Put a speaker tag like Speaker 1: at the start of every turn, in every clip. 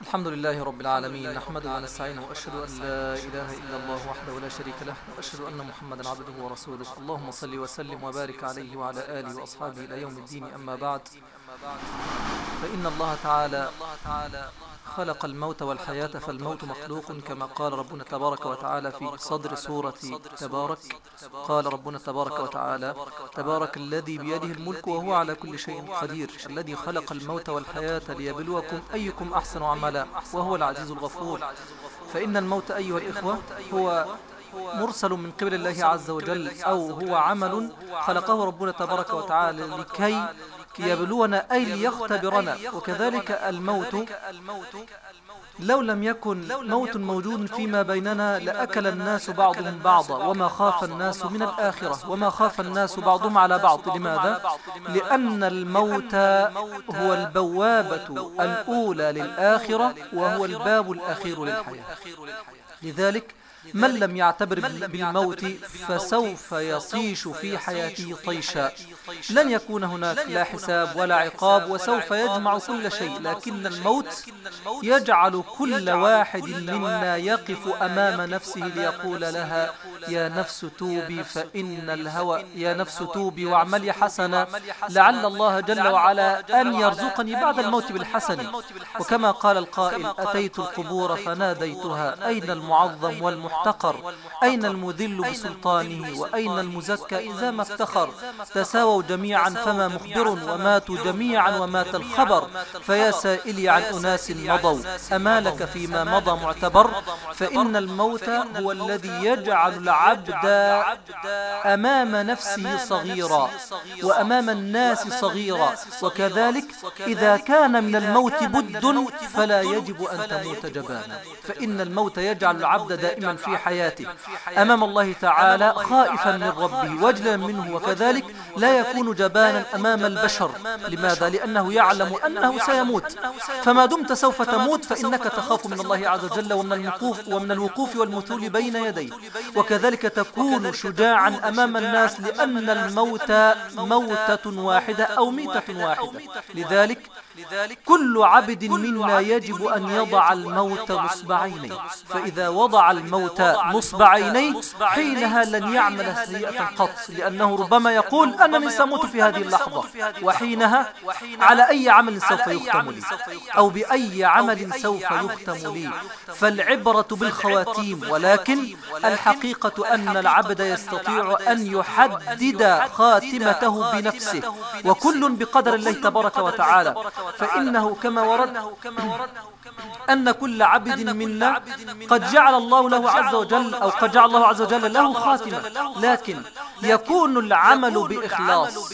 Speaker 1: الحمد لله رب العالمين نحمده ونستعينه وأشهد أن لا إله إلا الله وحده لا شريك له وأشهد أن محمدا عبده ورسوله. اللهم صل وسلم وبارك عليه وعلى آله وأصحابه إلى يوم الدين أما بعد. فإن الله تعالى خلق الموت والحياة فالموت مخلوق كما قال ربنا تبارك وتعالى في صدر سورة تبارك. قال ربنا تبارك وتعالى تبارك الذي بيده الملك وهو على كل شيء قدير الذي خلق الموت والحياة ليبلوكم أيكم أحسن عملا وهو العزيز الغفور. فإن الموت أيها الإخوة هو مرسل من قبل الله عز وجل أو هو عمل خلقه ربنا تبارك وتعالى لكي يبلونا أي ليختبرنا وكذلك الموت. لو لم يكن موت موجود فيما بيننا لأكل الناس بعضهم بعضا. وما خاف الناس من الآخرة. وما خاف الناس بعضهم على بعض. لماذا؟ لأن الموت هو البوابة الأولى للآخرة وهو الباب الأخير للحياة. لذلك من لم يعتبر بالموت فسوف يطيش في حياته طيشا. لن يكون هناك لا حساب ولا عقاب وسوف يجمع كل شيء. لكن الموت يجعل كل واحد منا يقف أمام نفسه ليقول لها يا نفس توبي فإن الهوى يا نفس توبي واعملي حسنا لعل الله جل وعلا أن يرزقني بعد الموت بالحسن وكما قال القائل أتيت القبور فناديتها. أين المعظم والمحتقر؟ أين المذل بسلطانه؟ وأين المزكى؟ إذا ما افتخر. تساووا جميعا فما مخبر وماتوا جميعا ومات الخبر. فيا سائلي عن أناس مضوا. أمالك فيما مضى معتبر. فإن الموت هو الذي يجعل العبد أمام نفسه صغيرا وأمام الناس صغيرا. وكذلك إذا كان من الموت بد فلا يجب أن تموت جبانا. فإن الموت يجعل العبد دائما في حياته. أمام الله تعالى خائفا من ربه وجلا منه. وكذلك لا يكون جبانا أمام البشر. لماذا؟ لأنه يعلم أنه سيموت. فما دمت سوف تموت فإنك تخاف من الله عز وجل ومن الوقوف, ومن الوقوف والمثول بين يديه. وكذلك تكون شجاعا أمام الناس لأن الموت موتة واحدة. أو ميتة واحدة. لذلك كل عبد منا يجب أن يضع الموت نصب عينيه فإذا وضع الموت نصب عينيه حينها لن يعمل سيئة قط لأنه ربما يقول أنني سأموت في هذه اللحظة. وحينها على أي عمل سوف يختم لي أو بأي عمل سوف يختم لي فالعبرة بالخواتيم. ولكن الحقيقة أن العبد يستطيع أن يحدد خاتمته بنفسه. وكل بقدر الله تبارك وتعالى فإنه كما ورد أن كل عبد منا قد جعل الله له عز وجل أو قد جعل الله عز وجل له خاتمة. لكن يكون العمل بإخلاص.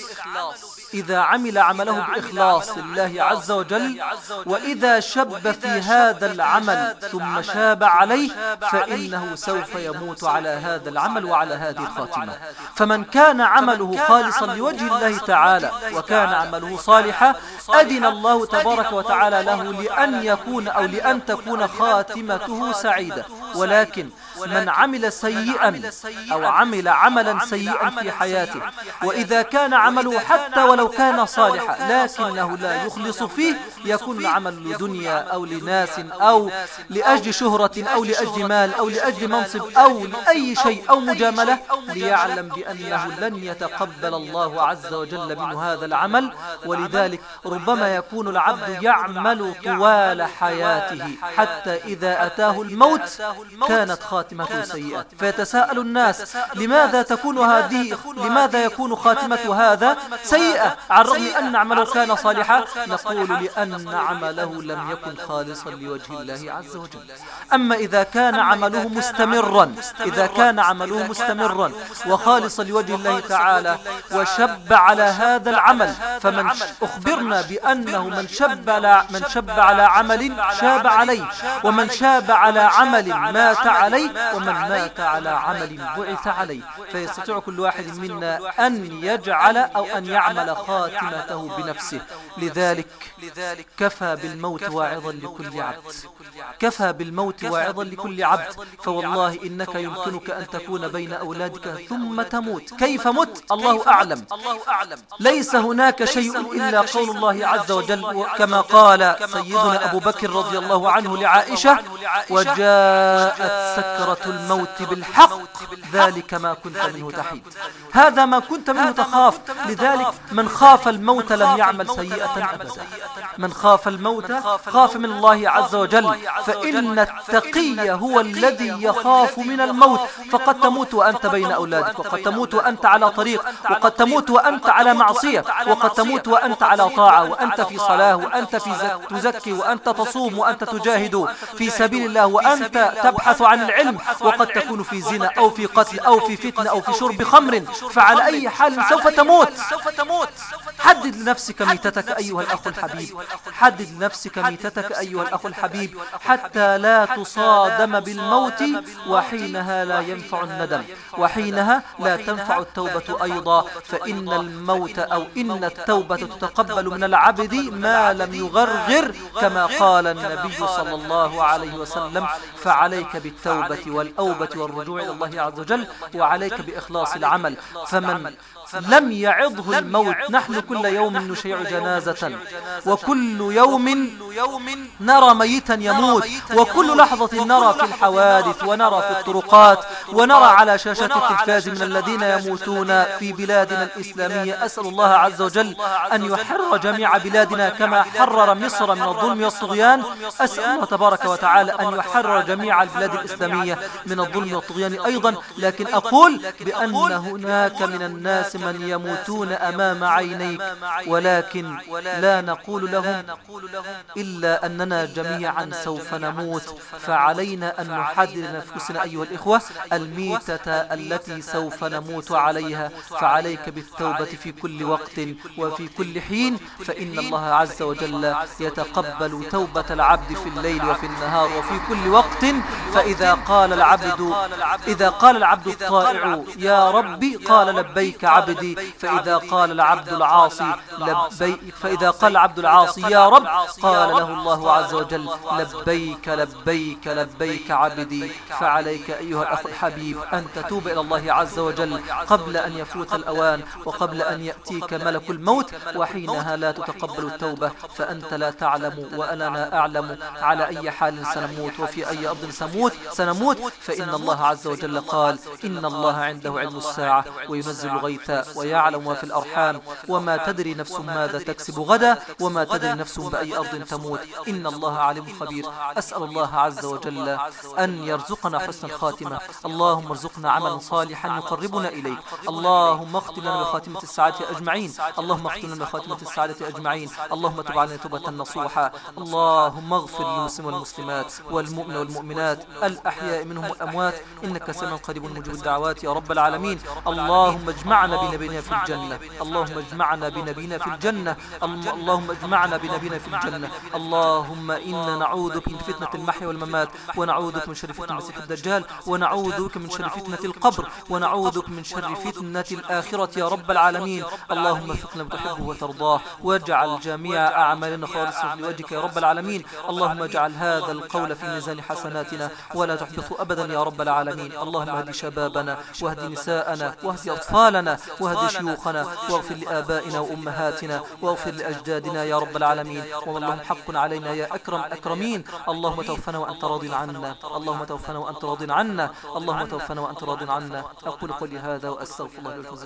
Speaker 1: إذا عمل عمله بإخلاص لله عز وجل وإذا شب في هذا العمل ثم شاب عليه فإنه سوف يموت على هذا العمل وعلى هذه الخاتمة. فمن كان عمله خالصا لوجه الله تعالى وكان عمله صالحا أدن الله تبارك وتعالى له لأن يكون أو لأن تكون خاتمته سعيدة ولكن من عمل سيئا أو عمل عملا سيئا في حياته. وإذا كان عمله حتى ولو كان صالحا لكنه لا يخلص فيه يكون العمل لدنيا أو لناس أو لأجل شهرة أو لأجل مال أو لأجل منصب أو لأي شيء أو مجاملة ليعلم بأنه لن يتقبل الله عز وجل منه هذا العمل. ولذلك ربما يكون العبد يعمل طوال حياته حتى إذا أتاه الموت كانت خاتمته سيئة. فيتساءل الناس لماذا تكون هذه لماذا يكون خاتمة هذا؟ سيئة. على الرغم أن عمله كان صالحا نقول لأن عمله لم يكن خالصا لوجه الله عز وجل. أما إذا كان عمله مستمرا إذا كان عمله مستمرا وخالصا لوجه الله تعالى وشب على هذا العمل فمن أخبرنا بأنه من شب على, من شب على عمل شاب عليه ومن شاب على عمل مات عليه ومن مات على عمل بعث عليه فيستطيع كل واحد منا أن يجعل أو أن يعمل خاتمته بنفسه. لذلك كفى بالموت واعظا لكل عبد. كفى بالموت واعظا لكل عبد. فوالله إنك يمكنك أن تكون بين أولادك ثم تموت. كيف مت الله أعلم. ليس هناك شيء إلا قول الله عز وجل كما قال سيدنا أبو بكر رضي الله عنه لعائشة وجاءت سكرة الموت بالحق. ذلك ما كنت منه تحيد. هذا ما كنت منه تخاف. لذلك من خاف الموت لم يعمل سيئة أبدا. من خاف الموت خاف من الله عز وجل. فإن التقي هو الذي يخاف من الموت. فقد تموت وأنت بين أولادك. وقد تموت وأنت على طريق. وقد تموت وأنت على معصية. وقد تموت وأنت على طاعة. وأنت في صلاة. وأنت في تزكي وأنت تصوم وأنت تجاهد. في سبيل الله وأنت تبحث عن العلم وقد تكون في زنا أو في قتل أو في فتنة أو في شرب خمر فعلى أي حال سوف تموت. حدد لنفسك ميتتك أيها الأخ الحبيب. حدد لنفسك ميتتك أيها الأخ الحبيب. حتى لا تصادم بالموت وحينها لا ينفع الندم. وحينها لا تنفع التوبة أيضا. فإن الموت أو إن التوبة تتقبل من العبد ما لم يغرغر كما قال النبي صلى الله عليه وسلم فعليك بالتوبة والأوبة والرجوع إلى الله عز وجل وعليك بإخلاص العمل. فمن لم يعظه الموت نحن كل يوم نشيع جنازة. وكل يوم نرى ميتا يموت. وكل لحظة نرى في الحوادث ونرى في الطرقات ونرى على شاشة التلفاز من الذين يموتون في بلادنا الإسلامية. أسأل الله عز وجل أن يحرر جميع بلادنا كما حرر مصر من الظلم والطغيان. أسأل الله تبارك وتعالى أن يحرر جميع البلاد الإسلامية من الظلم والطغيان. أيضا. لكن أقول بأن هناك من الناس من يموتون أمام عينيك ولكن لا نقول لهم إلا أننا جميعا سوف نموت. فعلينا أن نحدد نفسنا أيها الإخوة الميتة التي سوف نموت عليها. فعليك بالتوبة في كل وقت وفي كل حين. فإن الله عز وجل يتقبل توبة العبد في الليل وفي النهار وفي كل وقت. فإذا قال العبد إذا قال العبد الطائع يا ربي قال لبيك عبدي. فإذا قال العبد العاصي لبيك فإذا قال العبد العاصي يا رب قال له الله عز وجل لبيك لبيك لبيك عبدي. فعليك أيها الأخ الحبيب أن تتوب إلى الله عز وجل قبل أن يفوت الأوان وقبل أن يأتيك ملك الموت وحينها لا تتقبل التوبة. فأنت لا تعلم وأنا أعلم على أي حال سنموت وفي أي أرض سنموت. سنموت فإن الله عز وجل قال إن الله عنده علم الساعة وينزل الغيث ويعلم ما في الأرحام وما تدري نفس ماذا تكسب غدا وما تدري نفس بأي أرض تموت. إن الله عليم خبير. أسأل الله عز وجل أن يرزقنا حسن الخاتمة اللهم ارزقنا عملا صالحا يقربنا إليك. اللهم اختم لنا بخاتمة السعادة أجمعين. اللهم اختم لنا بخاتمة السعادة أجمعين. اللهم تب علينا توبة نصوحا اللهم اغفر للمسلم والمسلمات والمؤمن والمؤمنات. الأحياء منهم والأموات. إنك سميع قريب مجيب الدعوات يا رب العالمين اللهم اجمعنا بنبينا في الجنة اللهم اجمعنا بنبينا في الجنة. اللهم اجمعنا بنبينا في الجنة. اللهم إنا نعوذ بك من فتنة المحيا والممات ونعوذ بك من شر فتنة المسيح الدجال ونعوذ بك من شر فتنة القبر ونعوذ بك من شر فتنة الآخرة يا رب العالمين. اللهم فقنا بتحبه وترضاه واجعل جميع أعمالنا خالصة لوجهك يا رب العالمين. اللهم اجعل هذا القول في ميزان حسناتنا ولا تحبطه أبدا يا رب العالمين. اللهم اهد شبابنا واهد نساءنا واهد أطفالنا واهد شيوخنا واغفر لآبائنا وأمهاتنا واغفر لأجدادنا يا رب العالمين. واللهم حق علينا يا أكرم أكرمين اللهم توفنا وأنت راض عنا. اللهم توفنا وأنت راض عنا. اللهم توفنا وأنت راض عنا. أقول قولي هذا وأستغفر الله لكم